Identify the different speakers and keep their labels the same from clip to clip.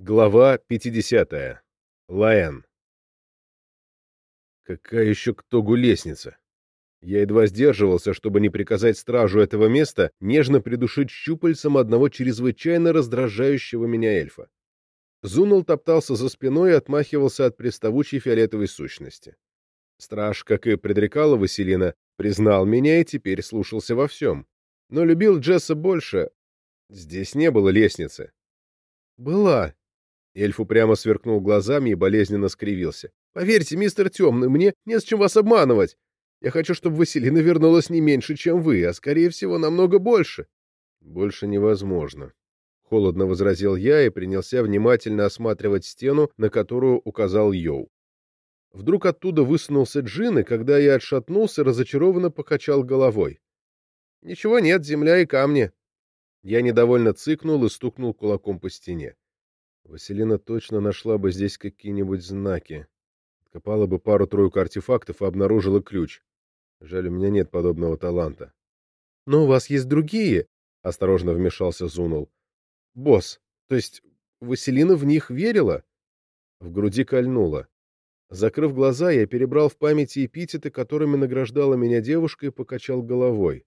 Speaker 1: Глава 50. Лаэн. Какая еще к Тогу лестница? Я едва сдерживался, чтобы не приказать стражу этого места нежно придушить щупальцем одного чрезвычайно раздражающего меня эльфа. Зунул топтался за спиной и отмахивался от приставучей фиолетовой сущности. Страж, как и предрекала Василина, признал меня и теперь слушался во всем. Но любил Джесса больше. Здесь не было лестницы. Была, Эльф упрямо сверкнул глазами и болезненно скривился. «Поверьте, мистер Темный, мне не с чем вас обманывать. Я хочу, чтобы Василина вернулась не меньше, чем вы, а, скорее всего, намного больше». «Больше невозможно», — холодно возразил я и принялся внимательно осматривать стену, на которую указал Йоу. Вдруг оттуда высунулся Джин, и когда я отшатнулся, разочарованно покачал головой. «Ничего нет, земля и камни». Я недовольно цыкнул и стукнул кулаком по стене. Василина точно нашла бы здесь какие-нибудь знаки. Откопала бы пару-тройку артефактов и обнаружила ключ. Жаль, у меня нет подобного таланта. — Но у вас есть другие, — осторожно вмешался Зунул. — Босс, то есть Василина в них верила? В груди кольнуло. Закрыв глаза, я перебрал в памяти эпитеты, которыми награждала меня девушка, и покачал головой.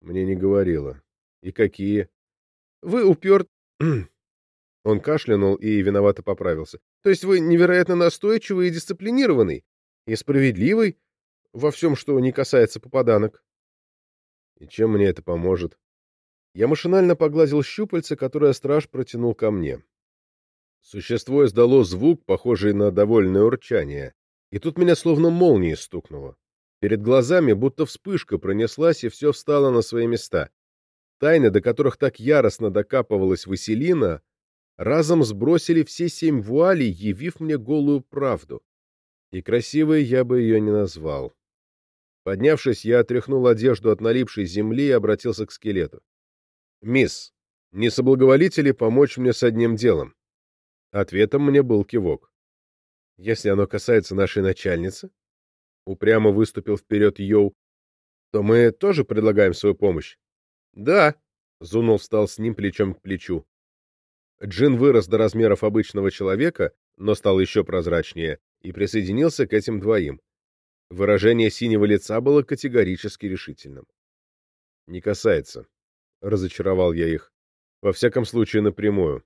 Speaker 1: Мне не говорила. И какие? — Вы уперт... Он кашлянул и виновато поправился. То есть вы невероятно настойчивый и дисциплинированный, и справедливый во всем, что не касается попаданок. И чем мне это поможет? Я машинально погладил щупальце, которое страж протянул ко мне. Существо издало звук, похожий на довольное урчание, и тут меня словно молнией стукнуло. Перед глазами будто вспышка пронеслась, и все встало на свои места. Тайны, до которых так яростно докапывалась Василина, разом сбросили все семь вуалей, явив мне голую правду. И красивой я бы ее не назвал. Поднявшись, я отряхнул одежду от налипшей земли и обратился к скелету. «Мисс, не соблаговолите ли помочь мне с одним делом?» Ответом мне был кивок. «Если оно касается нашей начальницы?» Упрямо выступил вперед Йоу. «То мы тоже предлагаем свою помощь?» «Да», — Зунул встал с ним плечом к плечу. Джин вырос до размеров обычного человека, но стал еще прозрачнее, и присоединился к этим двоим. Выражение синего лица было категорически решительным. «Не касается», — разочаровал я их. «Во всяком случае, напрямую.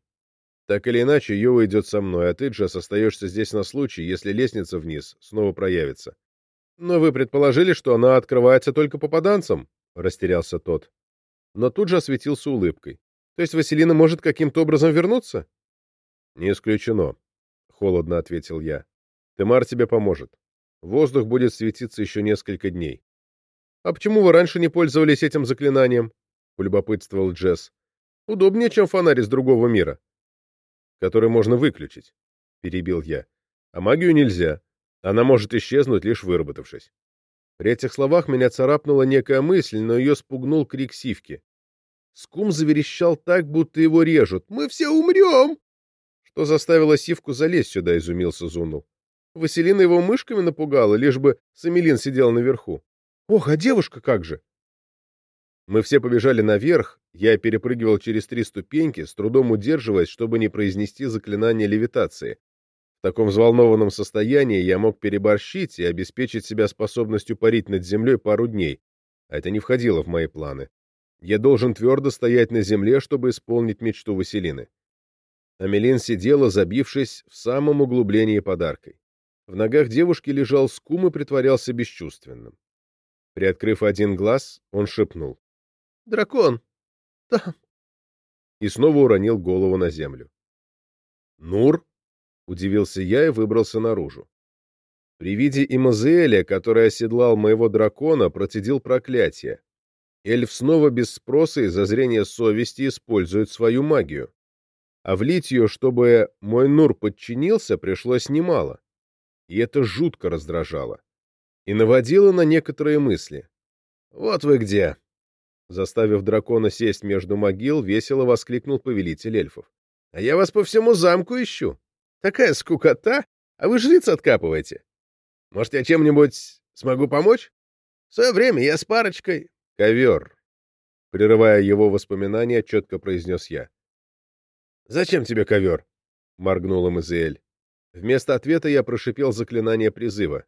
Speaker 1: Так или иначе, Йоу идет со мной, а ты, Джесс, остаешься здесь на случай, если лестница вниз снова проявится». «Но вы предположили, что она открывается только попаданцам?» — растерялся тот. Но тут же осветился улыбкой. То есть Василина может каким-то образом вернуться? Не исключено, холодно ответил я. Тымар тебе поможет. Воздух будет светиться еще несколько дней. А почему вы раньше не пользовались этим заклинанием? полюбопытствовал Джесс. Удобнее, чем фонарь из другого мира, который можно выключить, перебил я. А магию нельзя. Она может исчезнуть, лишь выработавшись. При этих словах меня царапнула некая мысль, но ее спугнул крик Сивки. Скум заверещал так, будто его режут. «Мы все умрем!» Что заставило Сивку залезть сюда, изумился Зунул. Василина его мышками напугала, лишь бы Самелин сидел наверху. «Ох, а девушка как же!» Мы все побежали наверх, я перепрыгивал через три ступеньки, с трудом удерживаясь, чтобы не произнести заклинание левитации. В таком взволнованном состоянии я мог переборщить и обеспечить себя способностью парить над землей пару дней, а это не входило в мои планы. Я должен твердо стоять на земле, чтобы исполнить мечту Василины. Амелин сидела, забившись в самом углублении подаркой. В ногах девушки лежал скум и притворялся бесчувственным. Приоткрыв один глаз, он шепнул. «Дракон! Там!» И снова уронил голову на землю. «Нур?» — удивился я и выбрался наружу. При виде Имазеэля, который оседлал моего дракона, процедил проклятие. Эльф снова без спроса и зазрения совести использует свою магию. А влить ее, чтобы мой Нур подчинился, пришлось немало. И это жутко раздражало. И наводило на некоторые мысли. «Вот вы где!» Заставив дракона сесть между могил, весело воскликнул повелитель эльфов. «А я вас по всему замку ищу. Такая скукота, а вы жриц откапываете. Может, я чем-нибудь смогу помочь? В свое время я с парочкой ковер!» Прерывая его воспоминания, четко произнес я. «Зачем тебе ковер?» моргнула Мазель. Вместо ответа я прошипел заклинание призыва.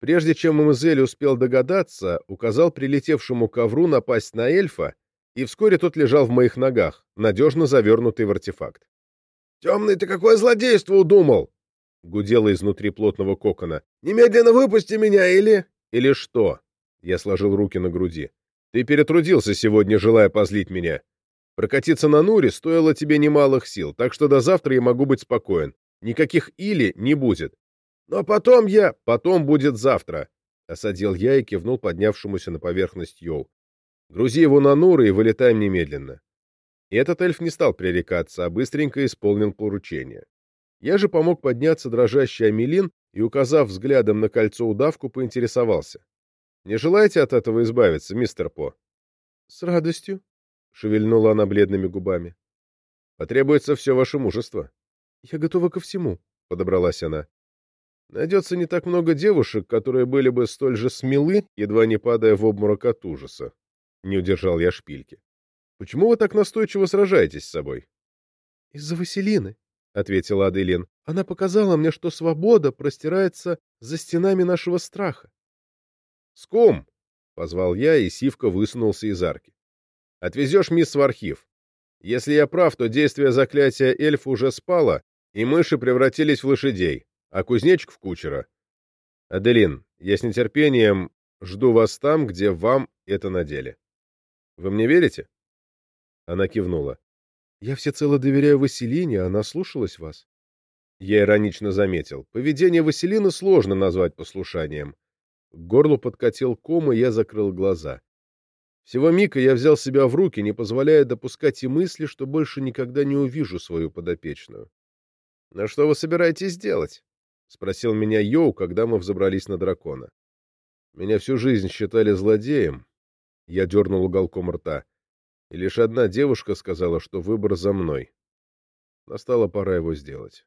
Speaker 1: Прежде чем Мазель успел догадаться, указал прилетевшему ковру напасть на эльфа, и вскоре тот лежал в моих ногах, надежно завернутый в артефакт. «Темный, ты какое злодейство удумал?» — гудело изнутри плотного кокона. «Немедленно выпусти меня, или...» «Или что?» — я сложил руки на груди. «Ты перетрудился сегодня, желая позлить меня. Прокатиться на Нуре стоило тебе немалых сил, так что до завтра я могу быть спокоен. Никаких «или» не будет. Но потом я... Потом будет завтра», — осадил я и кивнул поднявшемуся на поверхность Йоу. «Грузи его на Нуры и вылетаем немедленно». И этот эльф не стал пререкаться, а быстренько исполнил поручение. Я же помог подняться дрожащий Амелин и, указав взглядом на кольцо удавку, поинтересовался. «Не желаете от этого избавиться, мистер По?» «С радостью», — шевельнула она бледными губами. «Потребуется все ваше мужество». «Я готова ко всему», — подобралась она. «Найдется не так много девушек, которые были бы столь же смелы, едва не падая в обморок от ужаса». Не удержал я шпильки. «Почему вы так настойчиво сражаетесь с собой?» «Из-за Василины», — ответила Аделин. «Она показала мне, что свобода простирается за стенами нашего страха». «Скум!» — позвал я, и Сивка высунулся из арки. «Отвезешь мисс в архив. Если я прав, то действие заклятия эльфа уже спало, и мыши превратились в лошадей, а кузнечик — в кучера. Аделин, я с нетерпением жду вас там, где вам это надели. Вы мне верите?» Она кивнула. Я всецело доверяю Василине, она слушалась вас. Я иронично заметил. Поведение Василины сложно назвать послушанием. К горлу подкатил ком, и я закрыл глаза. Всего мика я взял себя в руки, не позволяя допускать и мысли, что больше никогда не увижу свою подопечную. — На что вы собираетесь делать? — спросил меня Йоу, когда мы взобрались на дракона. Меня всю жизнь считали злодеем. Я дернул уголком рта и лишь одна девушка сказала, что выбор за мной. Настала пора его сделать.